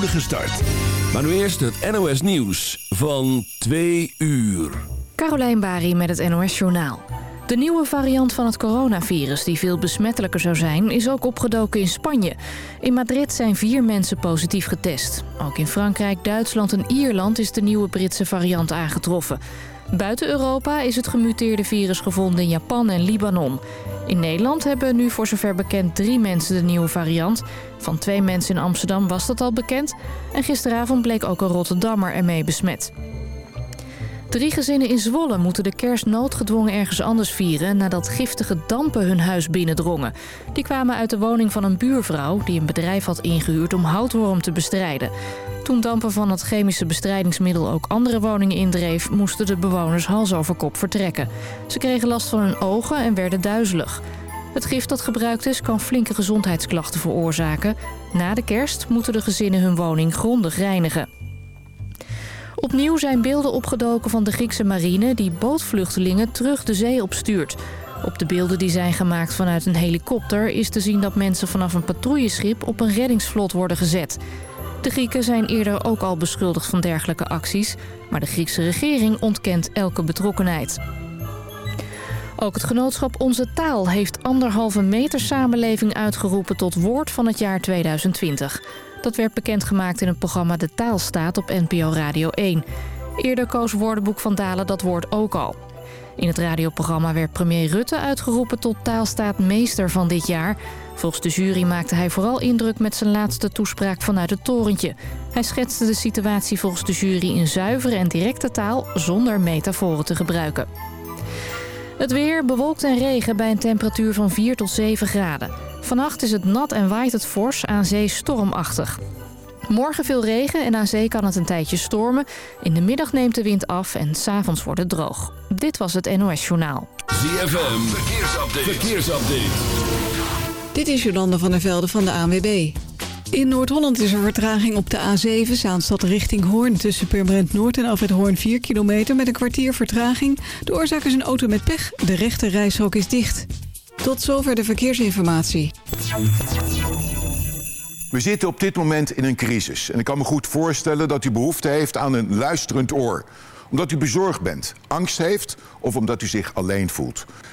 start. Maar nu eerst het NOS Nieuws van 2 uur. Carolijn Bari met het NOS Journaal. De nieuwe variant van het coronavirus, die veel besmettelijker zou zijn... is ook opgedoken in Spanje. In Madrid zijn vier mensen positief getest. Ook in Frankrijk, Duitsland en Ierland is de nieuwe Britse variant aangetroffen. Buiten Europa is het gemuteerde virus gevonden in Japan en Libanon. In Nederland hebben nu voor zover bekend drie mensen de nieuwe variant. Van twee mensen in Amsterdam was dat al bekend. En gisteravond bleek ook een Rotterdammer ermee besmet. Drie gezinnen in Zwolle moeten de kerst noodgedwongen ergens anders vieren... nadat giftige dampen hun huis binnendrongen. Die kwamen uit de woning van een buurvrouw... die een bedrijf had ingehuurd om houtworm te bestrijden. Toen dampen van het chemische bestrijdingsmiddel ook andere woningen indreef... moesten de bewoners hals over kop vertrekken. Ze kregen last van hun ogen en werden duizelig. Het gif dat gebruikt is kan flinke gezondheidsklachten veroorzaken. Na de kerst moeten de gezinnen hun woning grondig reinigen. Opnieuw zijn beelden opgedoken van de Griekse marine... die bootvluchtelingen terug de zee opstuurt. Op de beelden die zijn gemaakt vanuit een helikopter... is te zien dat mensen vanaf een patrouilleschip op een reddingsvlot worden gezet. De Grieken zijn eerder ook al beschuldigd van dergelijke acties... maar de Griekse regering ontkent elke betrokkenheid. Ook het genootschap Onze Taal heeft anderhalve meter samenleving uitgeroepen... tot woord van het jaar 2020... Dat werd bekendgemaakt in het programma De Taalstaat op NPO Radio 1. Eerder koos Woordenboek van Dalen dat woord ook al. In het radioprogramma werd premier Rutte uitgeroepen tot taalstaatmeester van dit jaar. Volgens de jury maakte hij vooral indruk met zijn laatste toespraak vanuit het torentje. Hij schetste de situatie volgens de jury in zuivere en directe taal zonder metaforen te gebruiken. Het weer bewolkt en regen bij een temperatuur van 4 tot 7 graden. Vannacht is het nat en waait het fors, aan zee stormachtig. Morgen veel regen en aan zee kan het een tijdje stormen. In de middag neemt de wind af en s'avonds wordt het droog. Dit was het NOS Journaal. ZFM, verkeersupdate. verkeersupdate. Dit is Jolanda van der Velde van de ANWB. In Noord-Holland is er vertraging op de A7, Zaanstad richting Hoorn... tussen Purmerend Noord en Alfred Hoorn 4 kilometer met een kwartier vertraging. De oorzaak is een auto met pech. De rechte reishok is dicht. Tot zover de verkeersinformatie. We zitten op dit moment in een crisis. En ik kan me goed voorstellen dat u behoefte heeft aan een luisterend oor. Omdat u bezorgd bent, angst heeft of omdat u zich alleen voelt.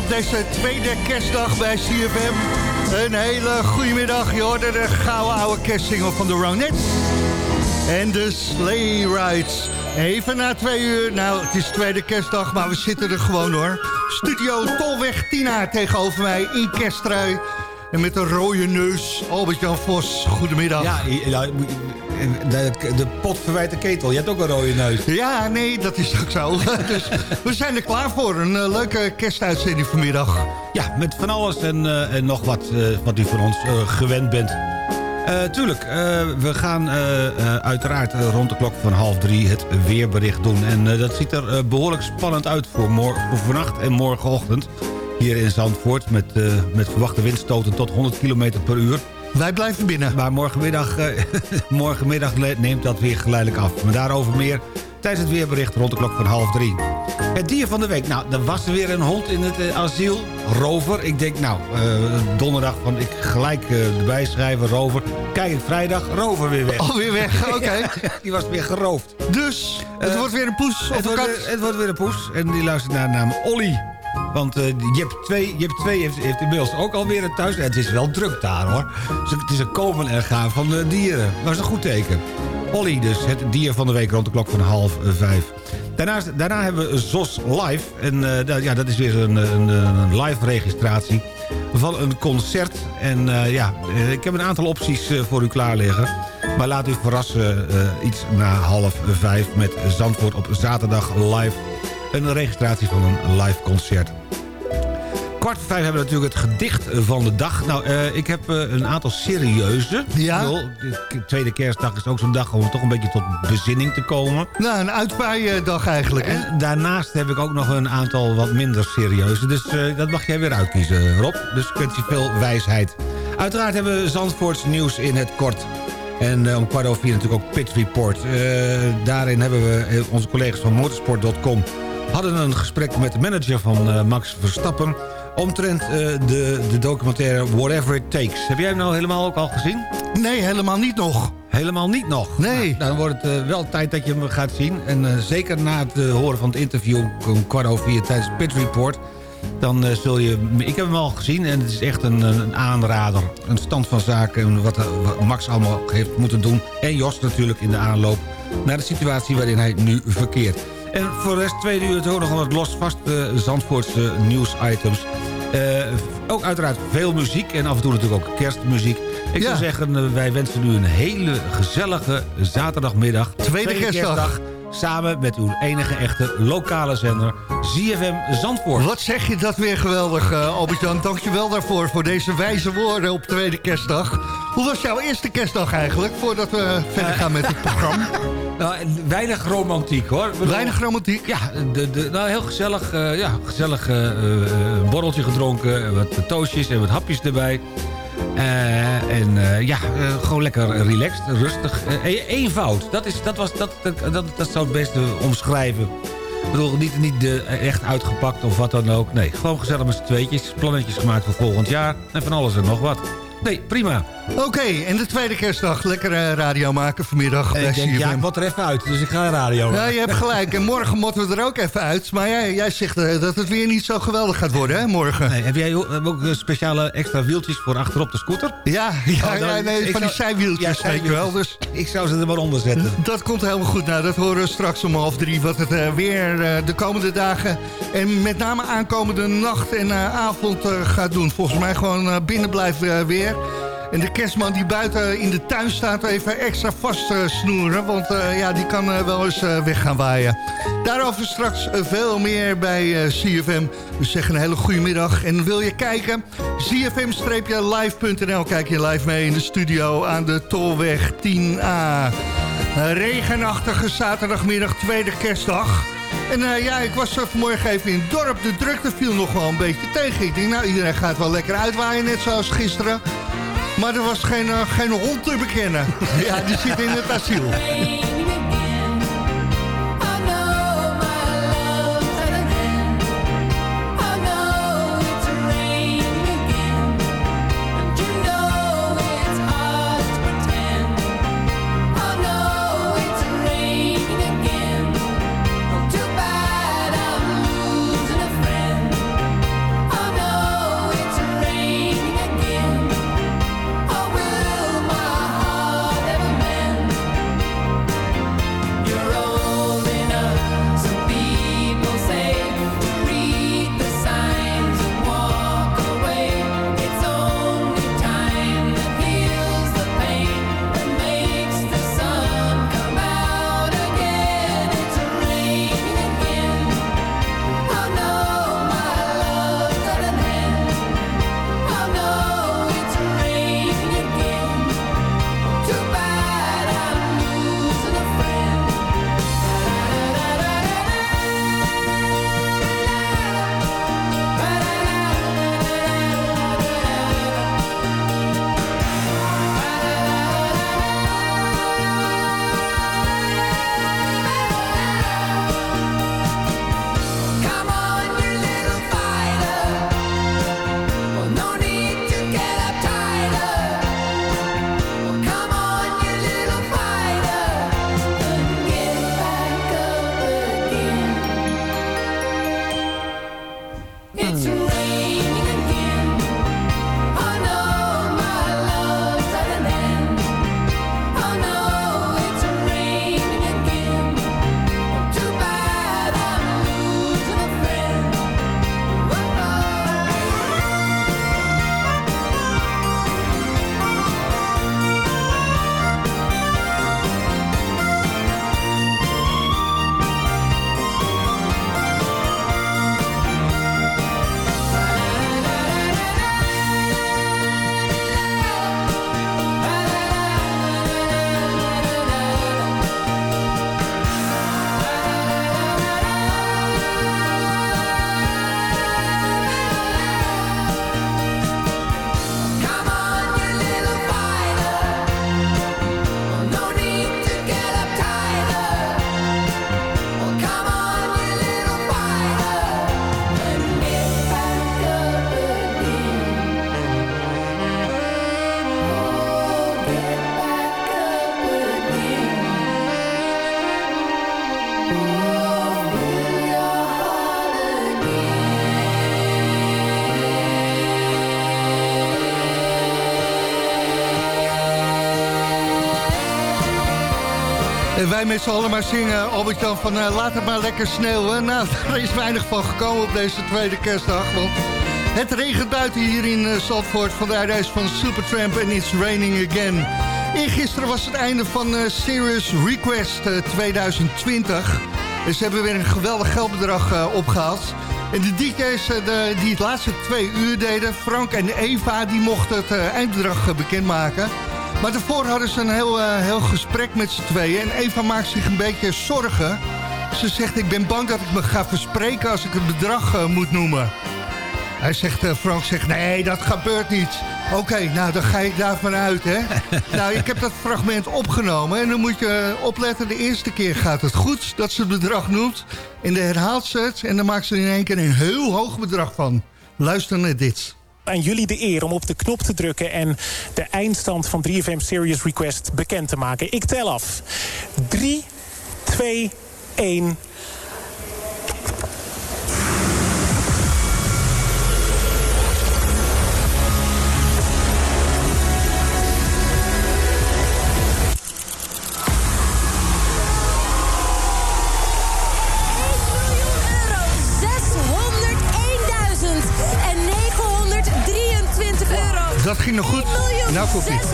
Op deze tweede kerstdag bij CFM. Een hele goede middag. Je hoorde de gouden oude kerstsingel van de Ronettes. En de Sleigh Rides. Even na twee uur. Nou, het is tweede kerstdag, maar we zitten er gewoon hoor. Studio Tolweg Tina tegenover mij in kersttrui. En met een rode neus, Albert-Jan Vos. Goedemiddag. Ja, ja, de, de pot verwijt de ketel. Je hebt ook een rode neus. Ja, nee, dat is ook zo. dus we zijn er klaar voor. Een eh, leuke kerstuitzending vanmiddag. Ja, met van alles en, eh, en nog wat eh, wat u van ons gewend bent. Tuurlijk, we gaan uiteraard rond de klok van half drie het weerbericht doen. En dat ziet er eh, behoorlijk spannend uit voor, voor vannacht en morgenochtend. Hier in Zandvoort met, met verwachte windstoten tot 100 km per uur. Wij blijven binnen. Maar morgenmiddag, eh, morgenmiddag neemt dat weer geleidelijk af. Maar daarover meer tijdens het weerbericht rond de klok van half drie. Het dier van de week. Nou, er was er weer een hond in het eh, asiel. Rover. Ik denk, nou, eh, donderdag van ik gelijk eh, erbij schrijven, Rover. Kijk, vrijdag, Rover weer weg. Alweer weg, oké. Die was weer geroofd. Dus, het wordt weer een poes of Het een wordt, kat. weer- het wordt weer een poes. En die luistert naar de naam Olly. Want eh Jip 2, Jip 2 heeft, heeft inmiddels ook alweer een thuis. Het is wel druk daar hoor. Dus het is een komen en gaan van de dieren. Dat is een goed teken. Olly dus, het dier van de week rond de klok van half vijf. Daarnaast, daarna hebben we ZOS Live. En eh, ja, dat is weer een, een, een live registratie van een concert. En eh, ja, eh, ik heb een aantal opties voor u klaar liggen. Maar laat u verrassen iets na half vijf met Zandvoort op zaterdag live. Een registratie van een live concert. Kwart voor vijf hebben we natuurlijk het gedicht van de dag. Nou, eh, ik heb eh, een aantal serieuze. Ja? De tweede kerstdag is ook zo'n dag om toch een beetje tot bezinning te komen. Nou, een uitpaaidag eigenlijk. hè? En daarnaast heb ik ook nog een aantal wat minder serieuze. Dus eh, dat mag jij weer uitkiezen, Rob. Dus ik wens je veel wijsheid. Uiteraard hebben we Zandvoorts nieuws in het kort. En om kwart over vier natuurlijk ook Pit Report. Daarin hebben we onze collega's van motorsport.com... hadden een gesprek met de manager van Max Verstappen... omtrent eh, de, de documentaire Whatever It Takes. Heb jij hem nou helemaal ook al gezien? Nee, helemaal niet nog. Helemaal niet nog. Nee. Nou, dan wordt het eh, wel tijd dat je hem gaat zien. En eh, zeker na het horen van het interview om kwart over vier tijdens Pit Report... dan zul je... Ik heb hem al gezien en het is echt een, een aanrader. Een stand van zaken en wat, wat Max allemaal heeft moeten doen. En Jos natuurlijk in de aanloop naar de situatie waarin hij nu verkeert. En voor de rest tweede uur het ook nog wat los vast Zandvoortse nieuwsitems. Eh, ook uiteraard veel muziek en af en toe natuurlijk ook kerstmuziek. Ik Ja. zou zeggen, eh, wij wensen u een hele gezellige zaterdagmiddag. Tweede kerstdag. Samen met uw enige echte lokale zender, ZFM Zandvoort. Wat zeg je dat weer geweldig, eh Albert-Jan. Dank je wel daarvoor, voor deze wijze woorden op tweede kerstdag. Hoe was jouw eerste kerstdag eigenlijk, voordat we verder gaan met het programma? Nou, weinig romantiek hoor. Bedoel- Weinig romantiek? Ja, de, de, nou, heel gezellig. eh, ja, gezellig eh, borreltje gedronken. Wat toastjes en wat hapjes erbij. Eh, en eh, ja, eh, gewoon lekker relaxed, rustig. Eenvoud, dat, is, dat, was, dat, dat, dat zou het beste omschrijven. Ik bedoel, niet, niet de, echt uitgepakt of wat dan ook. Nee, gewoon gezellig met z'n tweetjes. Plannetjes gemaakt voor volgend jaar. En van alles en nog wat. Nee, prima. Oké, en de tweede kerstdag. Lekker eh, radio maken vanmiddag ik denk, ja, ik er even uit. Dus ik ga radio. Ja, je hebt gelijk. En morgen moeten we er ook even uit. Maar jij, jij zegt eh, dat het weer niet zo geweldig gaat worden, hè, morgen? Nee, heb jij ook ook eh, speciale extra wieltjes voor achterop de scooter? Ja, ja, Oh, dan- ja, nee, van die zijwieltjes, Ja, wel. Dus Ik zou ze er maar onder zetten. dat komt helemaal goed. Nou, dat horen we straks om half drie. Wat het eh, weer eh, de komende dagen en met name aankomende nacht en eh, avond eh, gaat doen. Volgens mij gewoon eh, binnen blijft eh, weer. En de kerstman die buiten in de tuin staat even extra vast eh, snoeren. Want eh, ja, die kan eh, wel eens weg gaan waaien. Daarover straks veel meer bij CFM. Dus zeg een hele goede middag. En wil je kijken? CFM-live.nl Kijk je live mee in de studio aan de Tolweg 10A. Een regenachtige zaterdagmiddag, tweede kerstdag. En ja, ik was vanmorgen even in het dorp. De drukte viel nog wel een beetje tegen. Ik denk, nou, iedereen gaat wel lekker uitwaaien, net zoals gisteren. Maar er was geen, eh, geen hond te bekennen. ja, die zit in het asiel. Wij met z'n allen maar zingen, Albert-Jan, van eh, laat het maar lekker sneeuwen. Nou, er is weinig van gekomen op deze tweede kerstdag, want het regent buiten hier in uh, Zandvoort. Vandaar reis van Supertramp en It's Raining Again. Eergisteren was het einde van uh, Serious Request 2020. En ze hebben weer een geweldig geldbedrag opgehaald. En de DJ's de, die het laatste twee uur deden, Frank en Eva, die mochten het eindbedrag bekendmaken. Maar daarvoor hadden ze een heel, uh, heel gesprek met z'n tweeën. En Eva maakt zich een beetje zorgen. Ze zegt, ik ben bang dat ik me ga verspreken als ik het bedrag uh, moet noemen. Hij zegt, uh, Frank zegt, nee, dat gebeurt niet. Oké, okay, nou, dan ga ik daarvan uit, hè. nou, ik heb dat fragment opgenomen. En dan moet je opletten, de eerste keer gaat het goed dat ze het bedrag noemt. En dan herhaalt ze het en dan maakt ze er in één keer een heel hoog bedrag van. Luister naar dit aan jullie de eer om op de knop te drukken... en de eindstand van 3FM Serious Request bekend te maken. Ik tel af. 3, 2, 1... dat ging nog goed. Nou, kopie. 601.923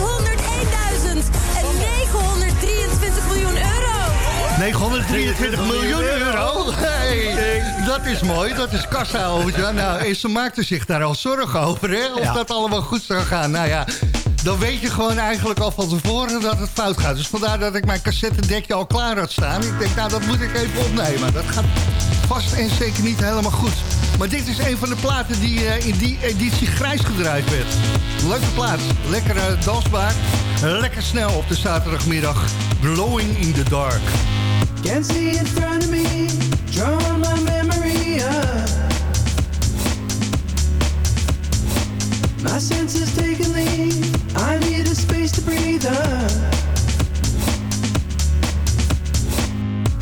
miljoen euro. 923 miljoen euro? Hey, dat is mooi, dat is kassa. Nou, en ze maakte zich daar al zorgen over, hè? Of Ja. dat allemaal goed zou gaan. Nou ja, dan weet je gewoon eigenlijk al van tevoren dat het fout gaat. Dus vandaar dat ik mijn cassettedekje al klaar had staan. Ik denk, nou, dat moet ik even opnemen. Dat gaat vast en zeker niet helemaal goed. Maar dit is een van de platen die eh, in die editie grijs gedraaid werd. Leuke plaat, lekker eh, dansbaar. Lekker snel op de zaterdagmiddag. Blowing in the dark. Can't see in front of me, drawing my memory up. My senses taking lead, I need a space to breathe.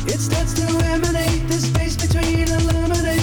It starts to emanate, the space between illuminates.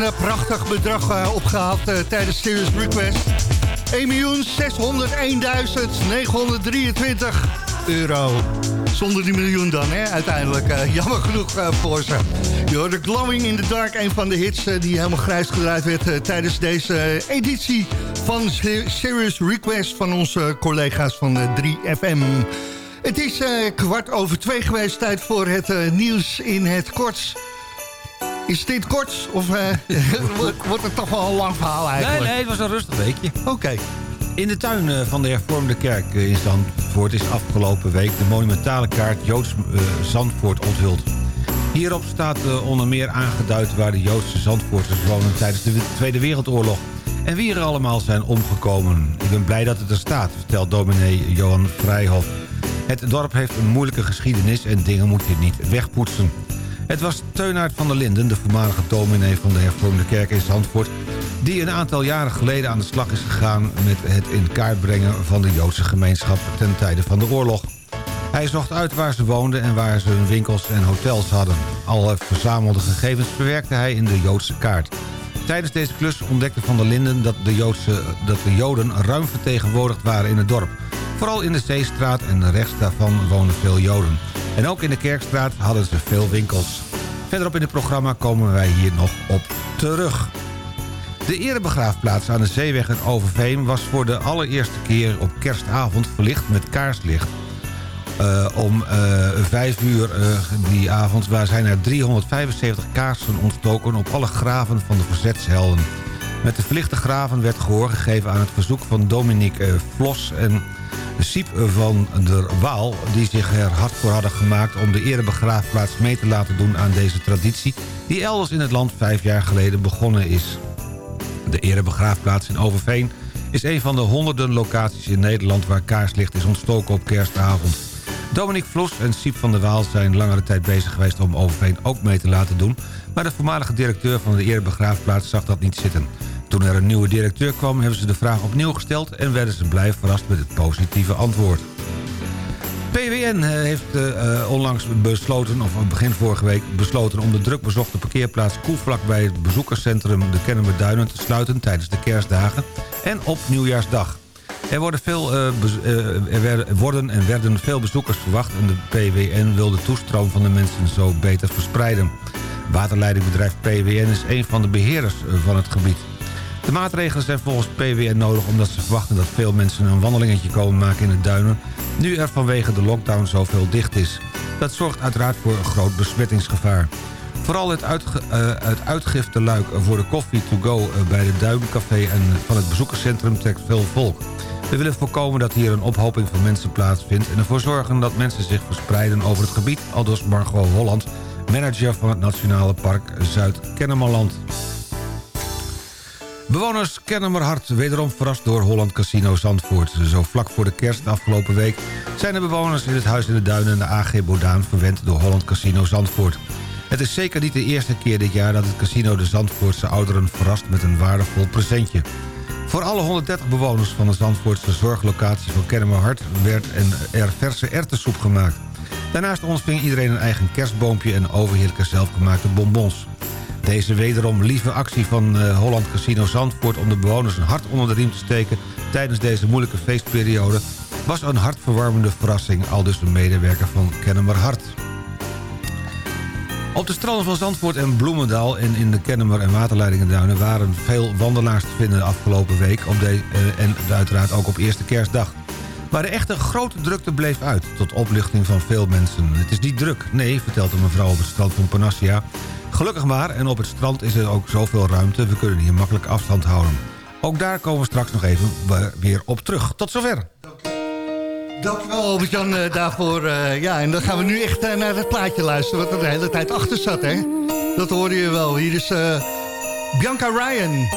Een eh, prachtig bedrag eh, opgehaald eh, tijdens Serious Request. 1.601.923 euro. Zonder die miljoen dan, hè, uiteindelijk. Jammer genoeg voor ze. Hoorde Glowing in the Dark, een van de hits die helemaal grijs gedraaid werd... tijdens deze editie van Se- Serious Request van onze collega's van eh, 3FM. Het is kwart over twee geweest, tijd voor het nieuws in het kort... Is dit kort of eh, wordt- het toch wel een lang verhaal Nee, eigenlijk? nee, het was een rustig weekje. Oké. In de tuin eh, van de hervormde kerk eh, in Zandvoort is afgelopen week de monumentale kaart Joods Zandvoort onthuld. Hierop staat onder meer aangeduid waar de Joodse Zandvoorters wonen tijdens de Tweede Wereldoorlog. en wie er allemaal zijn omgekomen. Ik ben blij dat het er staat, vertelt dominee Johan Vrijhof. Het dorp heeft een moeilijke geschiedenis en dingen moet je niet wegpoetsen. Het was Teunaert van der Linden, de voormalige dominee van de hervormde kerk in Zandvoort... die een aantal jaren geleden aan de slag is gegaan... met het in kaart brengen van de Joodse gemeenschap ten tijde van de oorlog. Hij zocht uit waar ze woonden en waar ze hun winkels en hotels hadden. Alle verzamelde gegevens verwerkte hij in de Joodse kaart. Tijdens deze klus ontdekte Van der Linden dat de, Joodse, dat de Joden ruim vertegenwoordigd waren in het dorp. Vooral in de Zeestraat en rechts daarvan woonden veel Joden. En ook in de Kerkstraat hadden ze veel winkels. Verderop in het programma komen wij hier nog op terug. De erebegraafplaats aan de Zeeweg in Overveen... was voor de allereerste keer op kerstavond verlicht met kaarslicht. Uh, om uh, vijf uur uh, die avond waar zijn er 375 kaarsen ontstoken... op alle graven van de verzetshelden. Met de verlichte graven werd gehoor gegeven aan het verzoek van Dominique Vlos... en Siep van der Waal, die zich er hard voor hadden gemaakt... om de erebegraafplaats mee te laten doen aan deze traditie... die elders in het land vijf jaar geleden begonnen is. De erebegraafplaats in Overveen is een van de honderden locaties in Nederland... waar kaarslicht is ontstoken op kerstavond. Dominique Vlos en Siep van der Waal zijn langere tijd bezig geweest... om Overveen ook mee te laten doen... maar de voormalige directeur van de erebegraafplaats zag dat niet zitten... Toen er een nieuwe directeur kwam, hebben ze de vraag opnieuw gesteld... en werden ze blij verrast met het positieve antwoord. PWN heeft uh, onlangs besloten, of begin vorige week besloten... om de drukbezochte parkeerplaats Koelvlak bij het bezoekerscentrum de Kennemerduinen te sluiten... tijdens de kerstdagen en op nieuwjaarsdag. Er worden, veel, uh, er werden, worden en werden veel bezoekers verwacht... en de PWN wil de toestroom van de mensen zo beter verspreiden. Waterleidingbedrijf PWN is een van de beheerders van het gebied. De maatregelen zijn volgens PWN nodig omdat ze verwachten dat veel mensen een wandelingetje komen maken in de duinen, nu er vanwege de lockdown zoveel dicht is. Dat zorgt uiteraard voor een groot besmettingsgevaar. Vooral het, uitge, uh, het voor de koffie to go bij de Duincafé en van het bezoekerscentrum trekt veel volk. We willen voorkomen dat hier een ophoping van mensen plaatsvindt... en ervoor zorgen dat mensen zich verspreiden over het gebied... aldus Margot Holland, manager van het Nationale Park Zuid-Kennemerland. Bewoners Kennemerhart wederom verrast door Holland Casino Zandvoort. Zo vlak voor de kerst afgelopen week zijn de bewoners in het Huis in de Duinen en de AG Bodaan verwend door Holland Casino Zandvoort. Het is zeker niet de eerste keer dit jaar dat het casino de Zandvoortse ouderen verrast met een waardevol presentje. Voor alle 130 bewoners van de Zandvoortse zorglocatie van Kennemerhart werd er verse erwtensoep gemaakt. Daarnaast ontving iedereen een eigen kerstboompje en overheerlijke zelfgemaakte bonbons. Deze wederom lieve actie van uh, Holland Casino Zandvoort... om de bewoners een hart onder de riem te steken tijdens deze moeilijke feestperiode... was een hartverwarmende verrassing, al dus een medewerker van Kennemer Hart. Op de stranden van Zandvoort en Bloemendaal en in de Kennemer en Waterleidingenduinen... waren veel wandelaars te vinden de afgelopen week op de, uh, en uiteraard ook op eerste kerstdag. Maar de echte grote drukte bleef uit, tot opluchting van veel mensen. Het is niet druk, nee, vertelt een mevrouw op het strand van Panassia... Gelukkig maar, en op het strand is er ook zoveel ruimte... we kunnen hier makkelijk afstand houden. Ook daar komen we straks nog even weer op terug. Tot zover. Dankjewel Albert-Jan uh, daarvoor. Uh, ja, en dan gaan we nu echt uh, naar het plaatje luisteren... wat er de hele tijd achter zat, hè? Dat hoorde je wel. Hier is Bianca Ryan...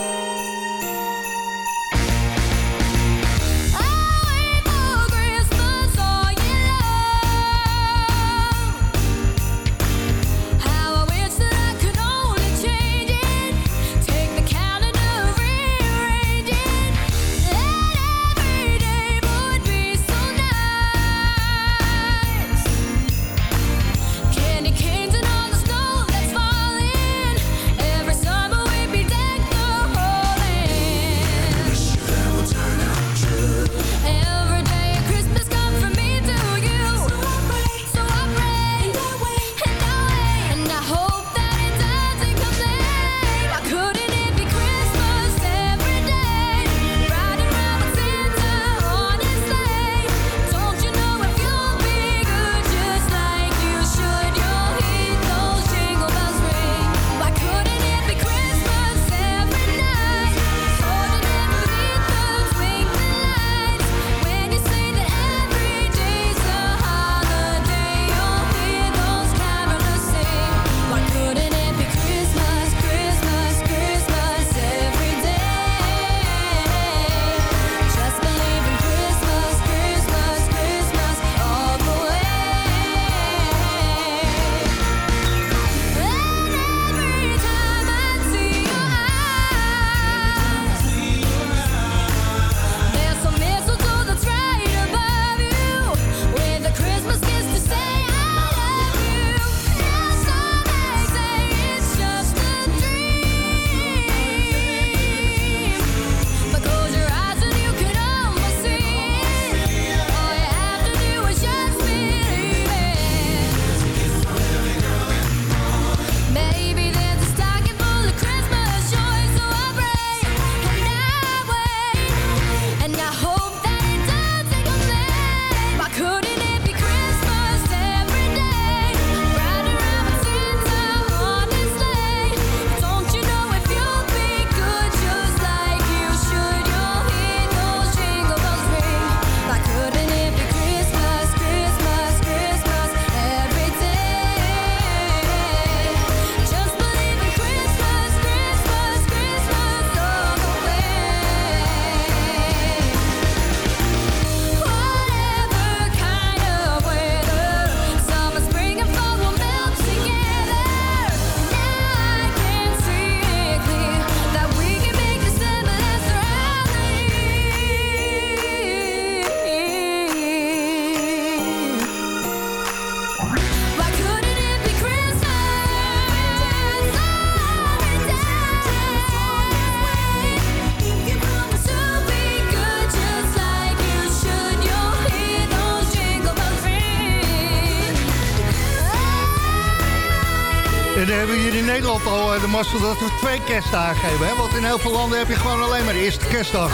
mazzel dat we twee kerstdagen hebben. Hè? Want in heel veel landen heb je gewoon alleen maar de eerste kerstdag.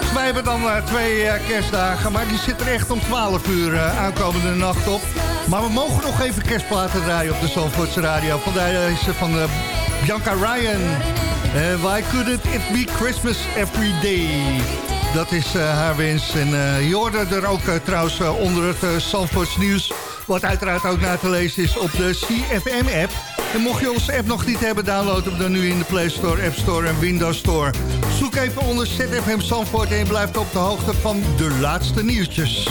Dus wij hebben dan eh, twee eh, kerstdagen, maar die zitten er echt om 12 uur eh, aankomende nacht op. Maar we mogen nog even kerstplaten draaien op de Zandvoortse radio. Vandaar deze van Bianca Ryan. Why couldn't it be Christmas every day? Dat is haar wens. En je hoorde er ook trouwens onder het uh, nieuws... wat uiteraard ook na te lezen is op de CFM-app. En mocht je onze app nog niet hebben, download hem dan nu in de Play Store, App Store en Windows Store. Zoek even onder ZFM Zandvoort en je blijft op de hoogte van de laatste nieuwtjes.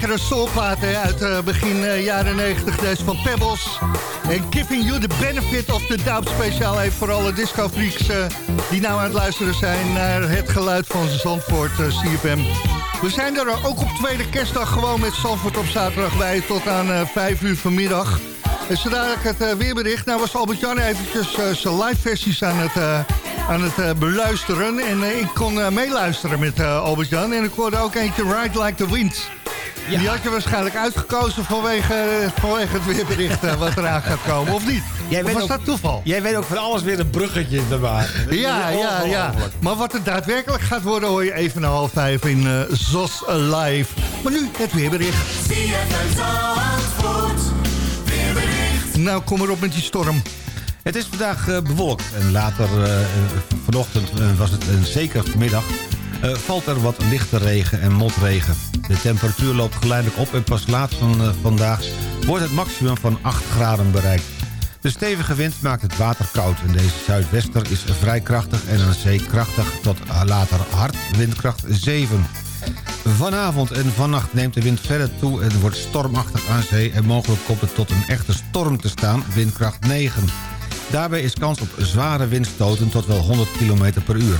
Lekkere soulplaat uit eh, begin eh, jaren 90. Deze van Pebbles. En Giving You the Benefit of the Doubt. Speciaal even voor alle discofreaks eh die nou aan het luisteren zijn... naar het geluid van Zandvoort CFM. We zijn er ook op tweede kerstdag gewoon met Zandvoort op zaterdag bij... tot aan eh 5 uur vanmiddag. En zo dadelijk het weerbericht. Nou was Albert-Jan eventjes zijn live versies aan het, aan het beluisteren. En ik kon meeluisteren met Albert-Jan. En ik hoorde ook eentje Ride Like the Wind. Die had je waarschijnlijk uitgekozen vanwege, vanwege het weerbericht wat eraan gaat komen, of niet? Jij of was ook- dat toeval? Jij weet ook van alles weer een bruggetje te maken. Ja, ja, ja. Maar wat het daadwerkelijk gaat worden hoor je even na half vijf in eh ZOS Live. Maar nu het weerbericht. Nou, kom erop met die storm. Het is vandaag eh, bewolkt en later eh, vanochtend was het een zeker vanmiddag... eh, valt er wat lichte regen en motregen. De temperatuur loopt geleidelijk op en pas laat van eh, vandaag wordt het maximum van 8 graden bereikt. De stevige wind maakt het water koud en deze zuidwester is vrij krachtig en aan zee krachtig tot later hard windkracht 7. Vanavond en vannacht neemt de wind verder toe en wordt stormachtig aan zee... en mogelijk komt het tot een echte storm te staan, windkracht 9. Daarbij is kans op zware windstoten tot wel 100 km per uur.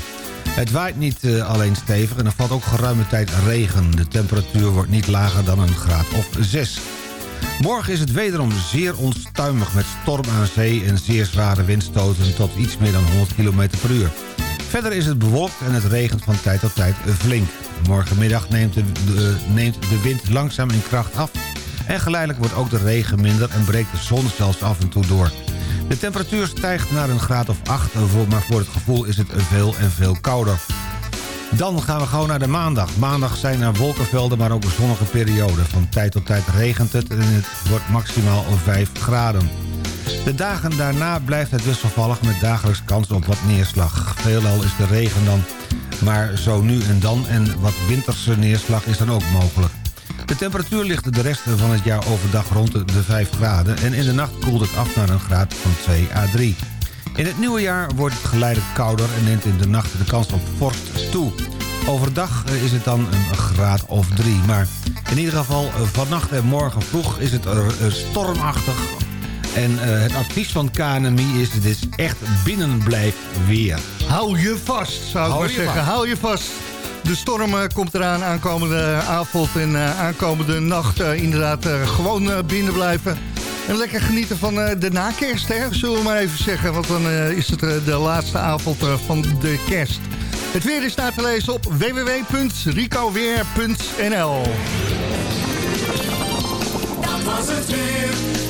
Het waait niet eh, alleen stevig en er valt ook geruime tijd regen. De temperatuur wordt niet lager dan een graad of 6. Morgen is het wederom zeer onstuimig met storm aan zee... en zeer zware windstoten tot iets meer dan 100 km per uur. Verder is het bewolkt en het regent van tijd tot tijd flink. Morgenmiddag neemt de, de- neemt de wind langzaam in kracht af... en geleidelijk wordt ook de regen minder en breekt de zon zelfs af en toe door. De temperatuur stijgt naar een graad of 8, voor- maar voor het gevoel is het veel en veel kouder. Dan gaan we gewoon naar de maandag. Maandag zijn er wolkenvelden, maar ook een zonnige periode. Van tijd tot tijd regent het en het wordt maximaal 5 graden. De dagen daarna blijft het wisselvallig met dagelijks kans op wat neerslag. Veelal is de regen dan maar zo nu en dan en wat winterse neerslag is dan ook mogelijk. De temperatuur ligt de rest van het jaar overdag rond de 5 graden... en in de nacht koelt het af naar een graad van 2 à 3. In het nieuwe jaar wordt het geleidelijk kouder en neemt in de nacht de kans op vorst toe. Overdag eh, is het dan een graad of 3. Maar in ieder geval eh, vannacht en morgen vroeg is het stormachtig. En eh, het advies van KNMI is het is echt binnenblijf weer. Hou je vast, zou ik Hou maar zeggen. vast. Hou je vast. De storm eh, komt eraan aankomende avond en eh, aankomende nacht. eh, inderdaad, gewoon binnen blijven. En lekker genieten van de nakerst, hè, zullen we maar even zeggen. Want dan is het de laatste avond van de kerst. Het weer is na te lezen op www.ricoweer.nl Dat was het weer.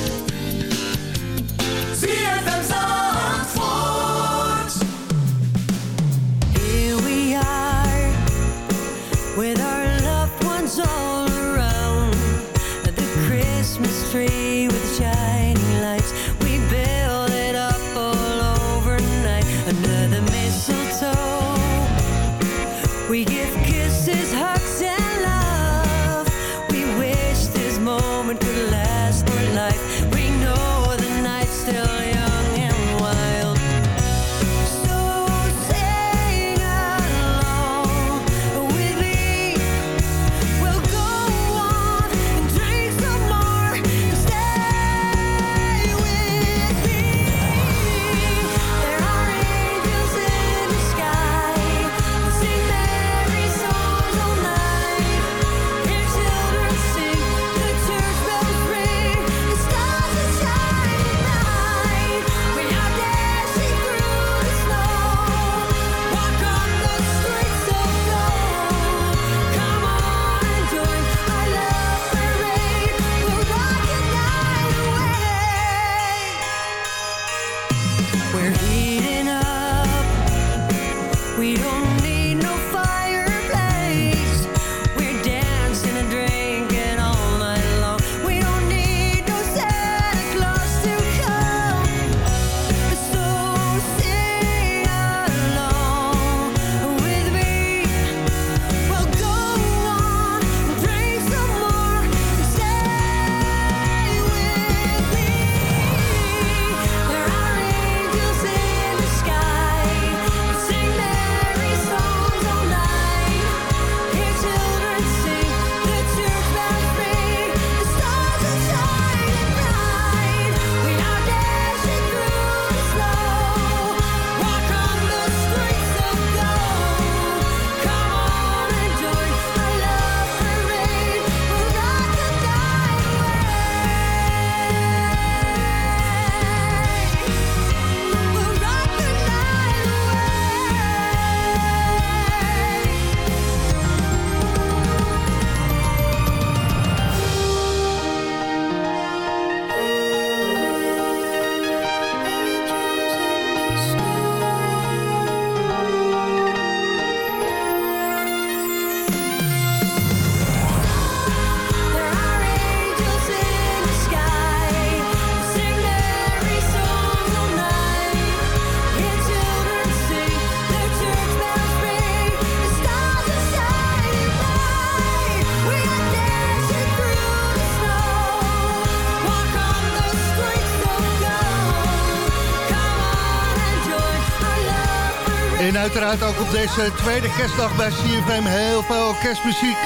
Uiteraard ook op deze tweede kerstdag bij CFM heel veel kerstmuziek.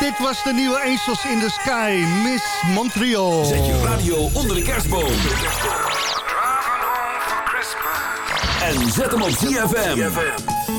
Dit was de nieuwe Angels in the Sky, Miss Montreal. Zet je radio onder de kerstboom. En zet hem op ZFM.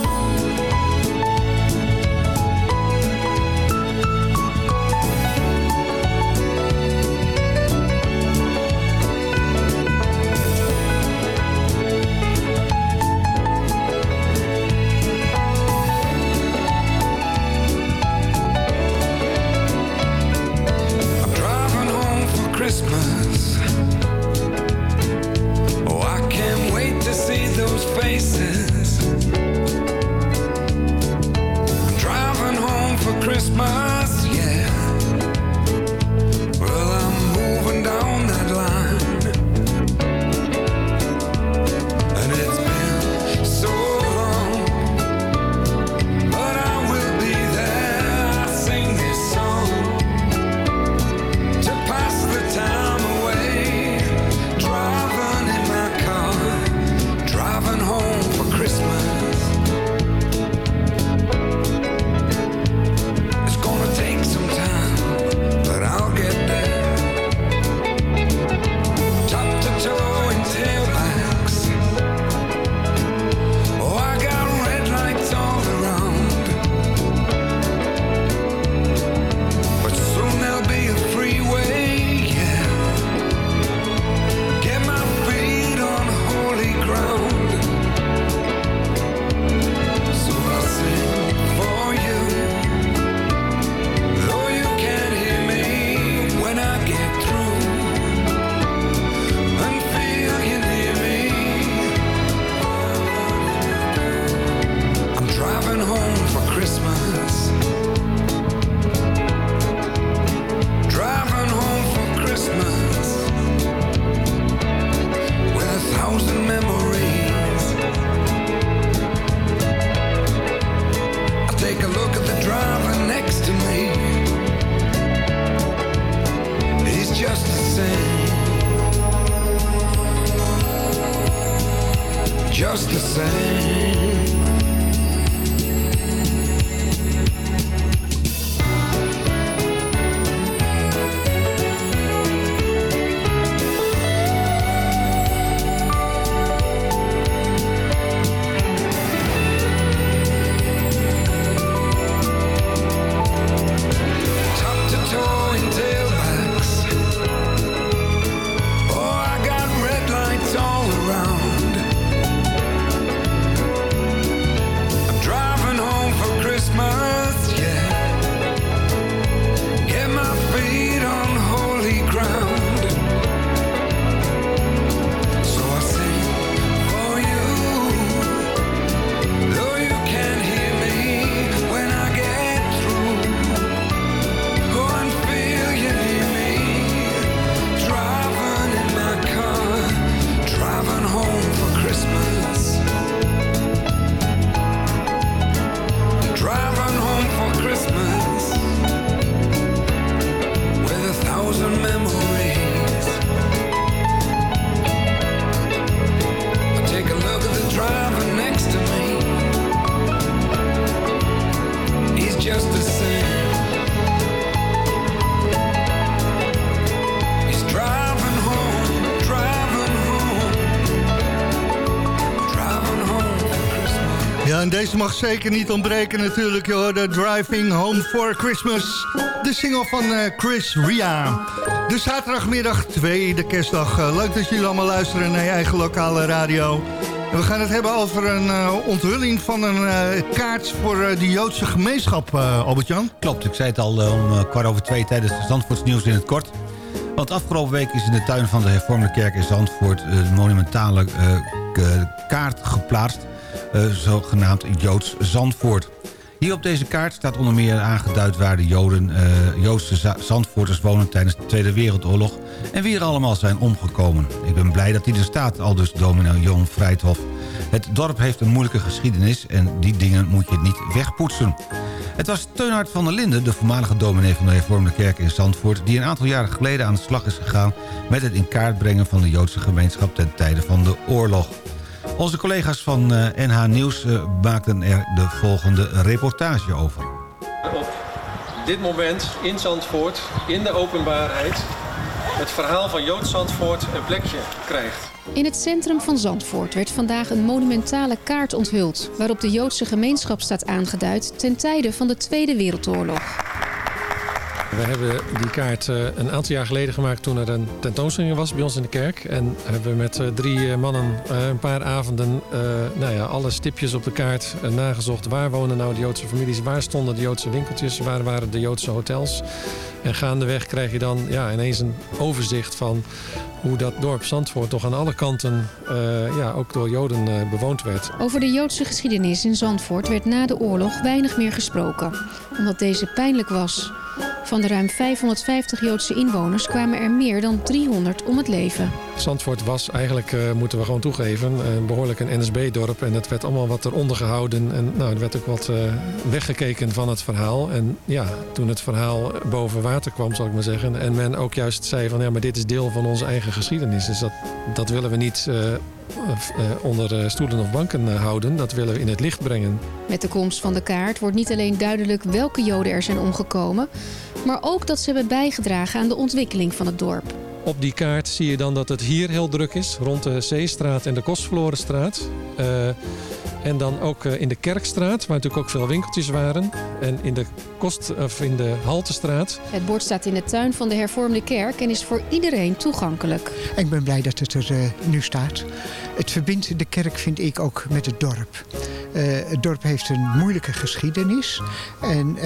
Zeker niet ontbreken natuurlijk, joh. De Driving Home for Christmas. De single van eh, Chris Ria. De zaterdagmiddag, tweede kerstdag. Eh, leuk dat jullie allemaal luisteren naar je eigen lokale radio. We gaan het hebben over een eh, onthulling van een kaart voor de Joodse gemeenschap, Albert-Jan. Klopt, ik zei het al om kwart over twee tijdens het Zandvoortsnieuws in het kort. Want afgelopen week is in de tuin van de hervormde kerk in Zandvoort... een monumentale kaart geplaatst, zogenaamd Joods Zandvoort. Hier op deze kaart staat onder meer aangeduid waar de Joden, eh, Joodse Za- Zandvoorters wonen tijdens de Tweede Wereldoorlog en wie er allemaal zijn omgekomen. Ik ben blij dat die er staat, al dus dominee Jon Vrijthof. Het dorp heeft een moeilijke geschiedenis en die dingen moet je niet wegpoetsen. Het was Teunhard van der Linden, de voormalige dominee van de hervormde kerk in Zandvoort... die een aantal jaren geleden aan de slag is gegaan met het in kaart brengen van de Joodse gemeenschap ten tijde van de oorlog. Onze collega's van eh, NH Nieuws eh, maakten er de volgende reportage over. op dit moment in Zandvoort, in de openbaarheid... het verhaal van Jood Zandvoort een plekje krijgt. In het centrum van Zandvoort werd vandaag een monumentale kaart onthuld... waarop de Joodse gemeenschap staat aangeduid ten tijde van de Tweede Wereldoorlog. We hebben die kaart eh, een aantal jaar geleden gemaakt toen er een tentoonstelling was bij ons in de kerk. En hebben met eh, drie eh, mannen een paar avonden nou ja, alle stipjes op de kaart nagezocht. Waar wonen nou de Joodse families? Waar stonden de Joodse winkeltjes? Waar waren de Joodse hotels? En gaandeweg krijg je dan ja, ineens een overzicht van hoe dat dorp Zandvoort toch aan alle kanten eh, ja, ook door Joden eh, bewoond werd. Over de Joodse geschiedenis in Zandvoort werd na de oorlog weinig meer gesproken, omdat deze pijnlijk was. Van de ruim 550 Joodse inwoners kwamen er meer dan 300 om het leven. Zandvoort was eigenlijk, eh, moeten we gewoon toegeven, eh, behoorlijk een NSB-dorp. En het werd allemaal wat eronder gehouden. En nou, er werd ook wat weggekeken van het verhaal. En ja, toen het verhaal boven water kwam, zal ik maar zeggen. En men ook juist zei van, ja, maar dit is deel van onze eigen geschiedenis. Dus dat, dat willen we niet eh, eh, onder eh, stoelen of banken houden. Dat willen we in het licht brengen. Met de komst van de kaart wordt niet alleen duidelijk welke Joden er zijn omgekomen, maar ook dat ze hebben bijgedragen aan de ontwikkeling van het dorp. Op die kaart zie je dan dat het hier heel druk is, rond de Zeestraat en de Kostverlorenstraat. Eh, en dan ook eh, in de Kerkstraat, waar natuurlijk ook veel winkeltjes waren. En in de, Kost, of in de Haltestraat. Het bord staat in de tuin van de hervormde kerk en is voor iedereen toegankelijk. Ik ben blij dat het er eh, nu staat. Het verbindt de kerk, vind ik, ook met het dorp. Eh, het dorp heeft een moeilijke geschiedenis. En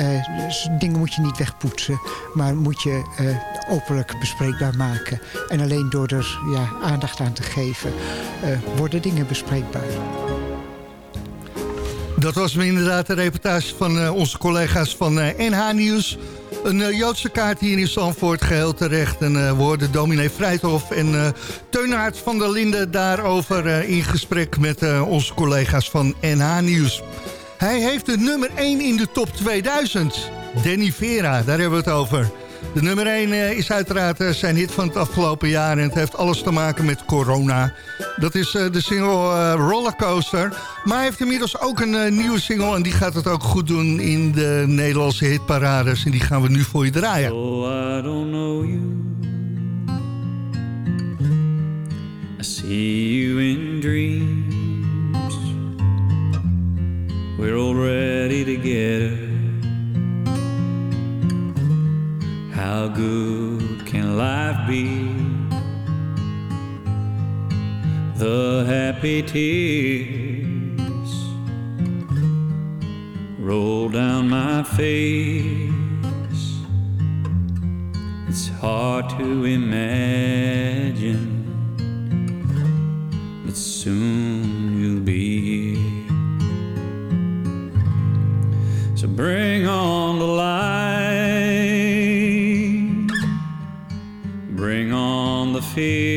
dus dingen moet je niet wegpoetsen, maar moet je eh, openlijk bespreekbaar maken. En alleen door er ja, aandacht aan te geven, eh, worden dingen bespreekbaar. Dat was inderdaad een reportage van eh, onze collega's van eh, NH Nieuws. Een eh, Joodse kaart hier in Zandvoort, geheel terecht. En eh, we hoorden dominee Vrijthof en eh Teunaert van der Linden daarover eh, in gesprek met eh, onze collega's van NH Nieuws. Hij heeft de nummer 1 in de top 2000. Danny Vera, daar hebben we het over. De nummer 1 eh, is uiteraard eh, zijn hit van het afgelopen jaar... en het heeft alles te maken met corona. Dat is eh, de single Rollercoaster. Maar hij heeft inmiddels ook een nieuwe single... en die gaat het ook goed doen in de Nederlandse hitparades. En die gaan we nu voor je draaien. Oh, I don't know you. I see you in dreams. We're already together. How good can life be? The happy tears roll down my face. It's hard to imagine, but soon you'll be here. So bring on the light, feel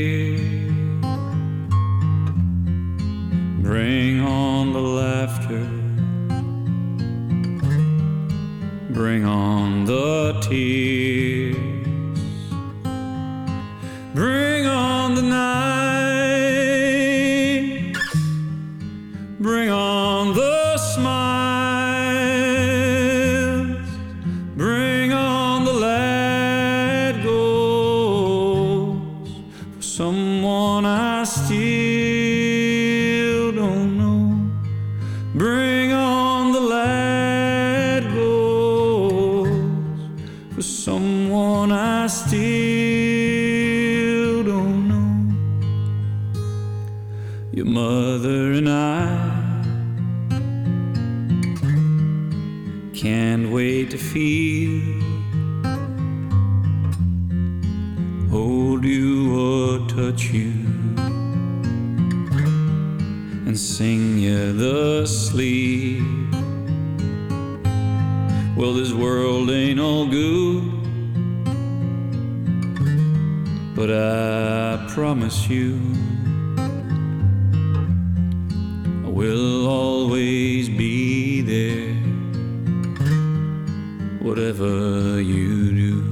promise you, I will always be there, whatever you do.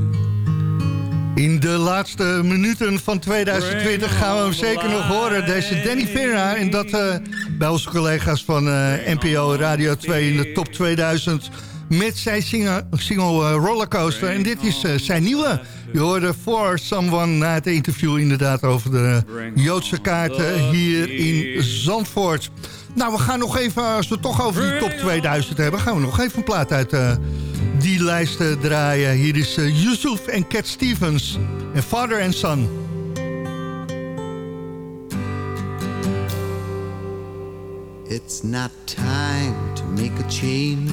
In de laatste minuten van 2020 gaan we hem zeker nog horen. Deze Danny Vera. En dat eh, bij onze collega's van eh, NPO Radio 2 in de top 2000... met zijn single, eh, Rollercoaster. En dit is eh, zijn nieuwe. Je hoorde For Someone na het interview inderdaad over de Joodse kaarten hier in Zandvoort. Nou, we gaan nog even, als we toch over die top 2000 hebben... gaan we nog even een plaat uit eh, die lijst eh, draaien. Hier is eh, Yusuf en Cat Stevens en Father and Son. It's not time to make a change.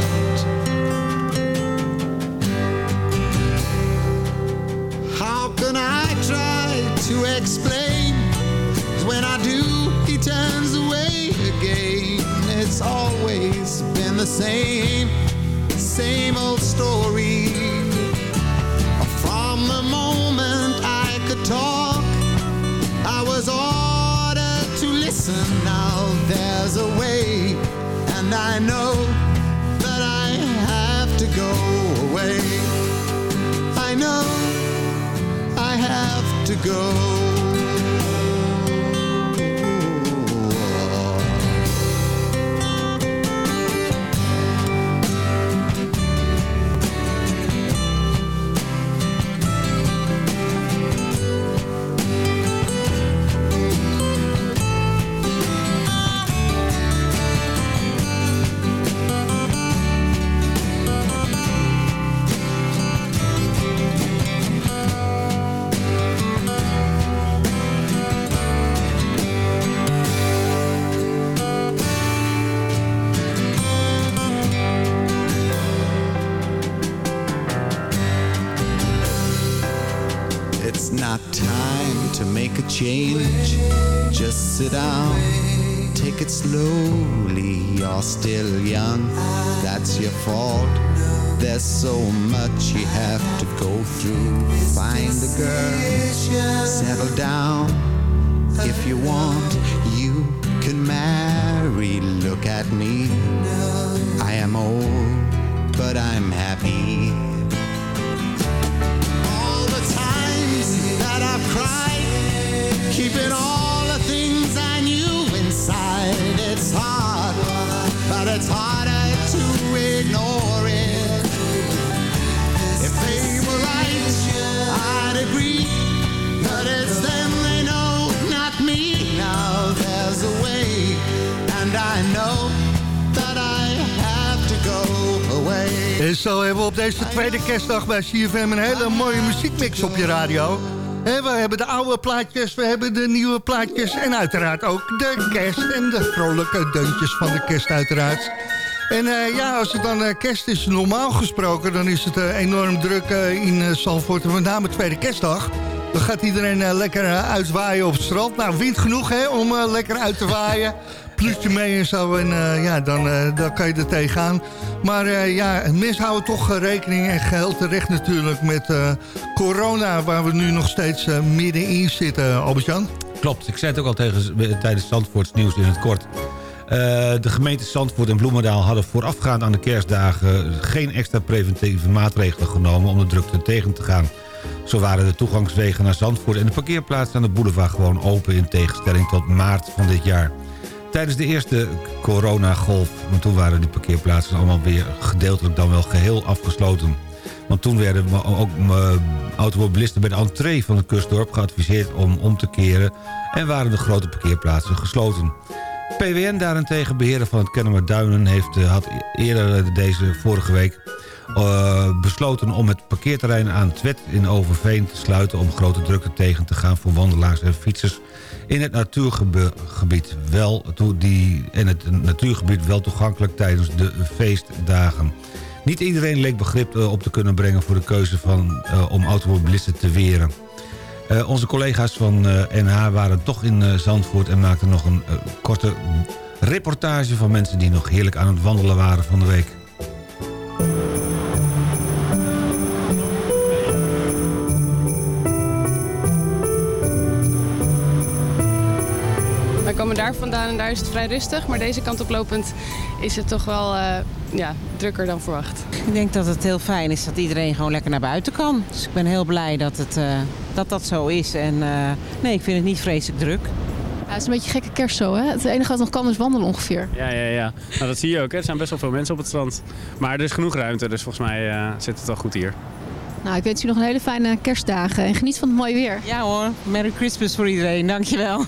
To explain? 'Cause when I do, he turns away again. It's always been the same, same old story. Much you have to go through. Find a girl, settle down. If you want, and I know that I have to go away. En zo hebben we op deze tweede kerstdag bij CFM een hele mooie muziekmix op je radio. En we hebben de oude plaatjes, we hebben de nieuwe plaatjes en uiteraard ook de kerst en de vrolijke deuntjes van de kerst uiteraard. En eh, ja, als het dan eh, kerst is, normaal gesproken, dan is het eh, enorm druk in Zandvoort. Met name tweede kerstdag. Dan gaat iedereen lekker uitwaaien op het strand. Nou, wind genoeg hè, om lekker uit te waaien. Plusje mee en zo. En eh, ja, dan, eh, dan kan je er tegenaan. Maar eh, ja, mensen houden toch rekening en geheel terecht natuurlijk met corona... waar we nu nog steeds middenin zitten, Albert-Jan. Klopt, ik zei het ook al tegen, tijdens Zandvoorts nieuws in het kort. De gemeente Zandvoort en Bloemendaal hadden voorafgaand aan de kerstdagen... geen extra preventieve maatregelen genomen om de drukte tegen te gaan. Zo waren de toegangswegen naar Zandvoort en de parkeerplaatsen aan de boulevard gewoon open... in tegenstelling tot maart van dit jaar. Tijdens de eerste coronagolf, want toen waren die parkeerplaatsen allemaal weer gedeeltelijk dan wel geheel afgesloten. Want toen werden ook automobilisten bij de entree van het kustdorp geadviseerd om om te keren en waren de grote parkeerplaatsen gesloten. PWN daarentegen, beheerder van het Kennemer Duinen, heeft, eh, had eerder deze vorige week eh, besloten om het parkeerterrein aan het Wet in Overveen te sluiten... om grote drukte tegen te gaan voor wandelaars en fietsers in het natuurgebied wel, die, en het natuurgebied wel toegankelijk tijdens de feestdagen. Niet iedereen leek begrip eh, op te kunnen brengen voor de keuze van, eh, om automobilisten te weren. Eh, onze collega's van NH waren toch in Zandvoort en maakten nog een korte reportage van mensen die nog heerlijk aan het wandelen waren van de week. Daar vandaan en daar is het vrij rustig. Maar deze kant oplopend is het toch wel eh, ja, drukker dan verwacht. Ik denk dat het heel fijn is dat iedereen gewoon lekker naar buiten kan. Dus ik ben heel blij dat het, eh, dat, dat zo is. En eh, nee, ik vind het niet vreselijk druk. Ja, het is een beetje gekke kerst zo, hè? Het enige wat nog kan is wandelen ongeveer. Ja, ja, ja. Nou, dat zie je ook. Hè. Er zijn best wel veel mensen op het strand. Maar er is genoeg ruimte, dus volgens mij eh, zit het wel goed hier. Nou, ik wens u nog een hele fijne kerstdagen en geniet van het mooie weer. Ja hoor, Merry Christmas voor iedereen. Dankjewel.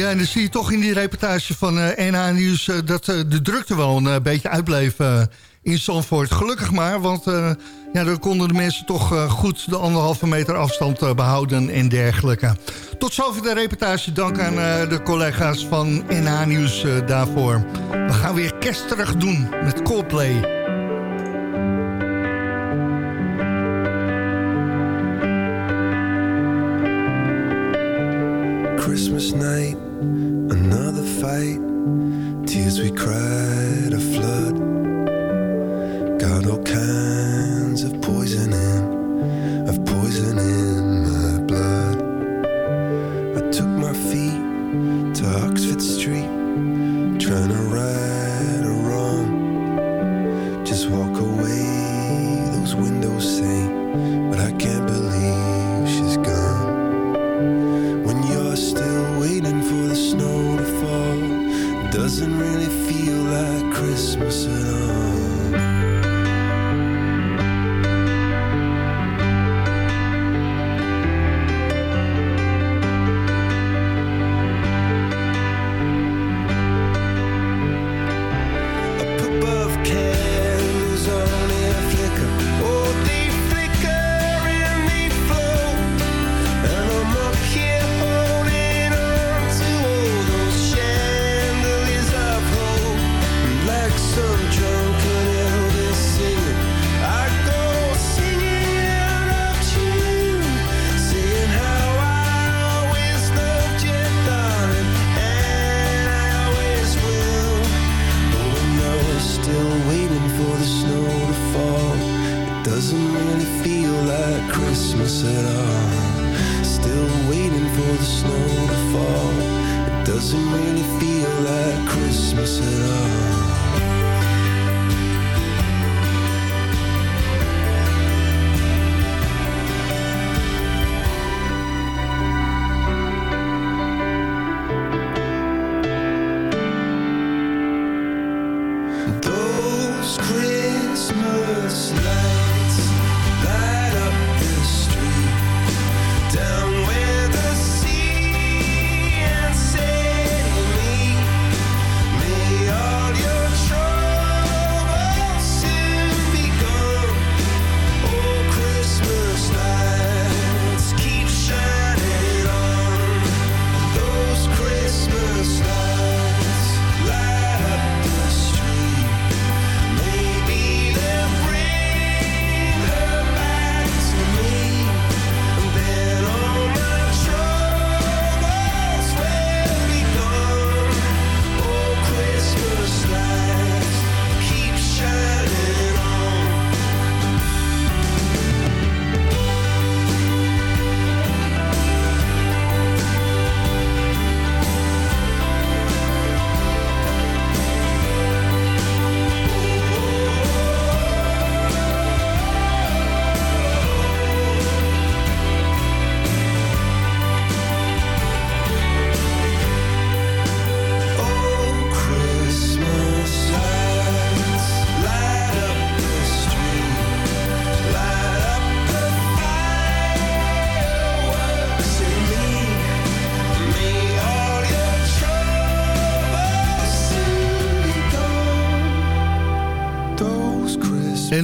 Ja, en dan zie je toch in die reportage van eh NH Nieuws... eh, dat eh, de drukte wel een eh, beetje uitbleef eh, in Zandvoort. Gelukkig maar, want eh, ja, dan konden de mensen toch eh, goed... de anderhalve meter afstand eh, behouden en dergelijke. Tot zover de reportage. Dank aan eh, de collega's van NH Nieuws eh, daarvoor. We gaan weer kersterig doen met Coldplay. Christmas night, fight. Tears we cried,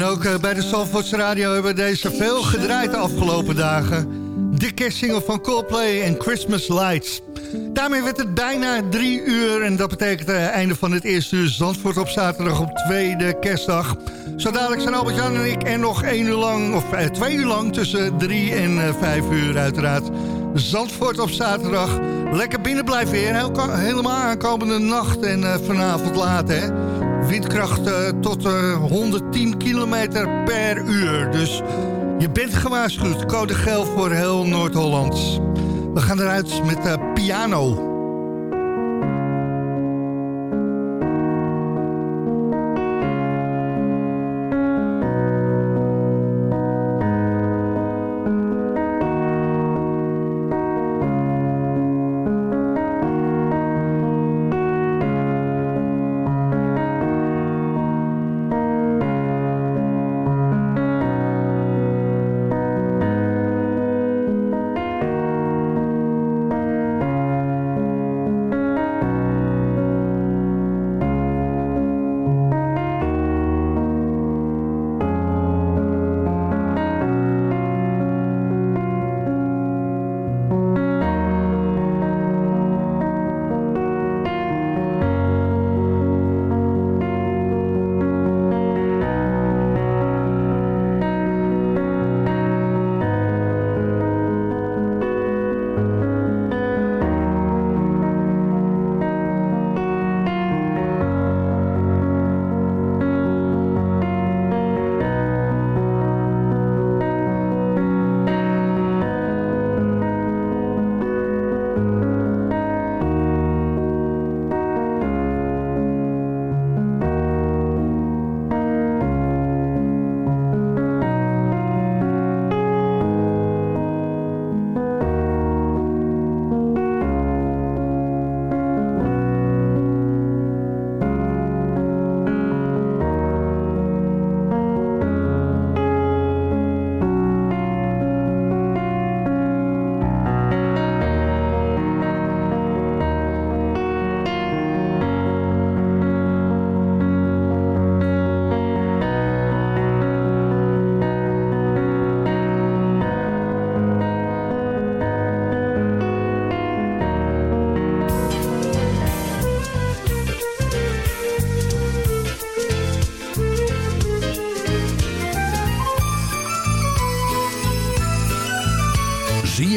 ook eh, bij de Zandvoorts Radio hebben we deze veel gedraaid de afgelopen dagen. De kerstsingle van Coldplay en Christmas Lights. Daarmee werd het bijna drie uur en dat betekent het einde van het eerste uur Zandvoort op zaterdag op tweede kerstdag. Zo dadelijk zijn Albert-Jan en ik en nog één uur lang, of eh, twee uur lang tussen drie en eh, vijf uur uiteraard. Zandvoort op zaterdag. Lekker binnen blijven weer. Helemaal aankomende nacht en eh, vanavond laat hè. Windkracht eh, tot eh, 110 kilometer per uur. Dus je bent gewaarschuwd. Code geel voor heel Noord-Holland. We gaan eruit met eh, piano.